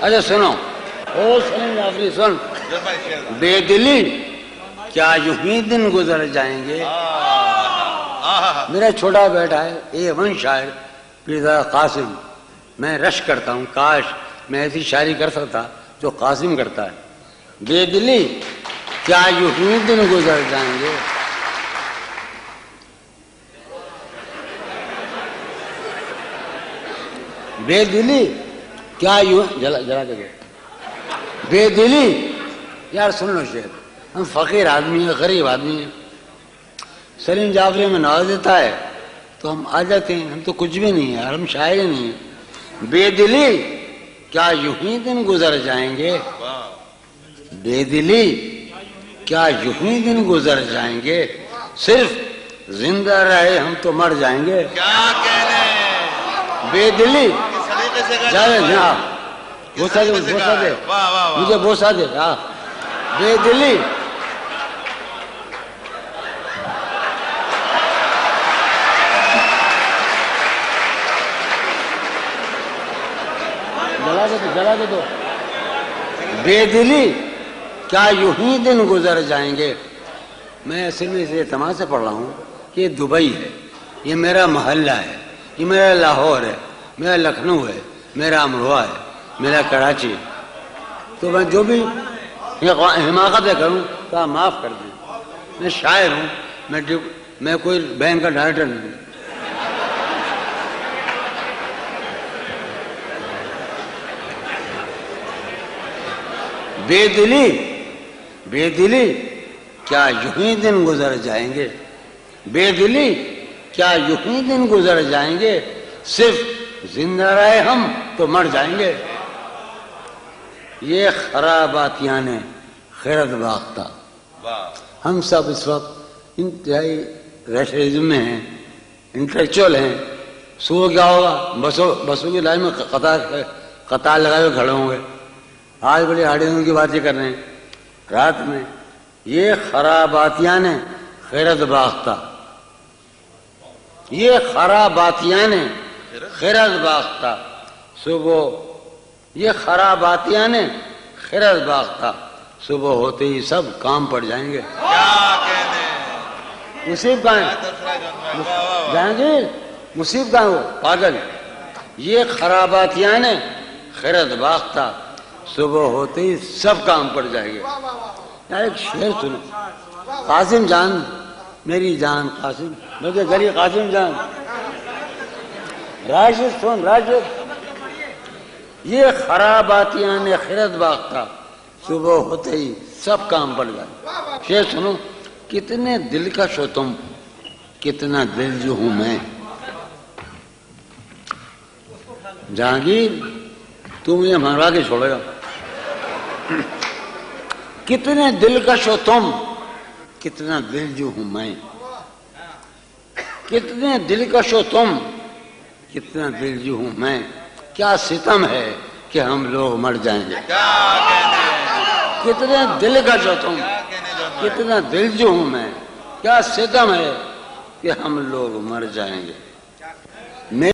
اچھا سنو۔ او سلیم جعفری سن۔ بے دلی، کیا یوں ہی دن گزر جائیں گے؟ میرا چھوٹا بیٹا ہے، اے ون شاعر پیرزادہ قاسم۔ میں رش کرتا ہوں، کاش میں ایسی شاعری کر سکتا جو قاسم کرتا ہے۔ بے دلی، کیا یوں ہی دن گزر جائیں گے؟ بے دلی کیا یوں جلا جلا کے دو۔ بے دلی؟ یار سن لو شیخ ہم فقیر آدمی ہیں غریب آدمی ہیں۔ سلیم جعفری میں نواز دیتا ہے تو ہم آ جاتے ہیں ہم تو کچھ بھی نہیں ہیں ہم شاعر ہی نہیں ہیں۔ بے دلی؟ کیا یوں ہی دن گزر جائیں گے؟ بے دلی؟ کیا یوں ہی دن گزر جائیں گے؟ صرف زندہ رہے ہم تو مر جائیں گے۔ کیا بے دلی؟ بوسا دے بوسا دے مجھے بوسا دے ہاں بے دلی جلا دے دو جلا دے دو بے دلی کیا یوں ہی دن گزر جائیں گے میں اصل میں اس اعتماد سے پڑھ رہا ہوں کہ یہ دبئی ہے یہ میرا محلہ ہے یہ میرا لاہور ہے میرا لکھنؤ ہے، میرا امروہہ ہے، میرا کراچی ہے۔ تو میں جو بھی حماقتیں کروں، تو آپ معاف کر دیں۔ میں شاعر ہوں، میں میں کوئی بینک کا ڈائریکٹر نہیں ہوں۔ بے دلی بے دلی، کیا یوں دن گزر جائیں گے؟ بے دلی، کیا یوں دن گزر جائیں گے؟ صرف زندہ رہے ہم تو مر جائیں گے۔ یہ خراباتیاں نے خیرت باختہ۔ واہ ہم سب اس وقت انتہائی ریشنزم میں ہیں انٹلیکچوئل ہیں۔ صبح کیا ہوگا؟ بسوں بسوں کی لائن میں قطار قطار لگائے ہوئے کھڑے ہوں گے۔ آج بڑی آڈیوں کی باتیں کر رہے ہیں۔ رات میں یہ خراباتیاں نے خیرت باختہ۔ یہ خراباتیاں نے خیرت باختہ صبح یہ خراباتیاں نے خیرت باختہ صبح ہوتے ہی سب کام پڑ جائیں گے۔ کیا کہنے مصیب کہاں واہ جہانگیر مصیب ہے وہ پاگل۔ یہ خراباتیاں نے خیرت باختہ صبح ہوتے ہی سب کام پڑ جائیں گے۔ یار ایک شعر سنو۔ قاسم جان میری جان قاسم۔ مجھے گلی قاسم جان۔ راشد سن راشد یہ خراباتیاں نے خیرت باختہ صبح ہوتے ہی سب کام پڑ جائے شعر سنو، کتنے دلکش ہو تم؟ کتنا دل جو ہوں میں۔ جہانگیر، تو مجھے منگوا کے چھوڑے گا۔ کتنے دلکش ہو تم؟ کتنا دل جو ہوں میں۔ کتنے دلکش ہو تم؟ کتنا دل جو ہوں میں۔ کیا ستم ہے کہ ہم لوگ مر جائیں گے۔ کتنے تم۔ کیا کہنے جان میں کتنا دل جو ہوں میں۔ کیا ستم ہے کہ ہم لوگ مر جائیں گے۔